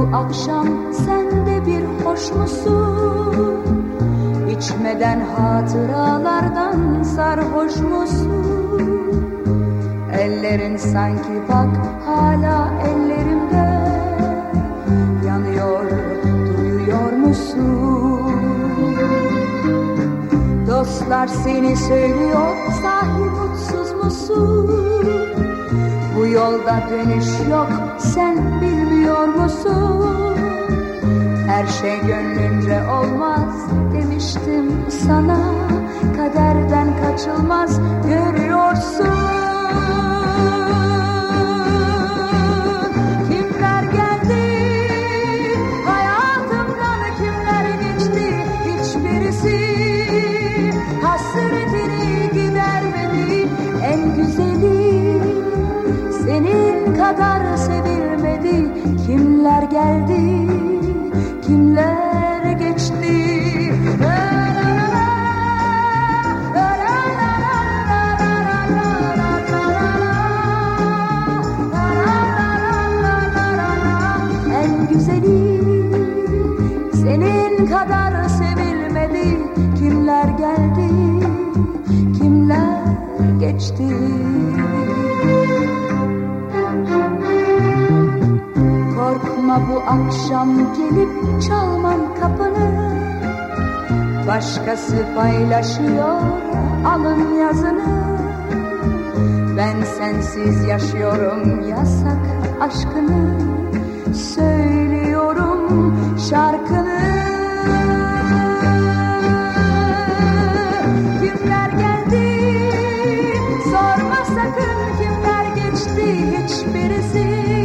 akşam sen de bir hoş musun? İçmeden hatıralardan sarhoş musun? Ellerin sanki bak hala ellerimde yanıyor duyuyor musun? Dostlar seni söylüyor sahi mutsuz musun? Bu yolda dönüş yok sen bilmiyor musun? Her şey gönlünce olmaz demiştim sana. Kaderden kaçılmaz görüyorsun. Kimler geldi senin kadar sevilmedi kimler geldi? Kimler geçti? Korkma bu akşam gelip çalmam kapını. Başkası paylaşıyor alın yazını. Ben sensiz yaşıyorum yasak aşkını. Söylüyorum geçti